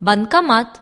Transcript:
बांदकामांत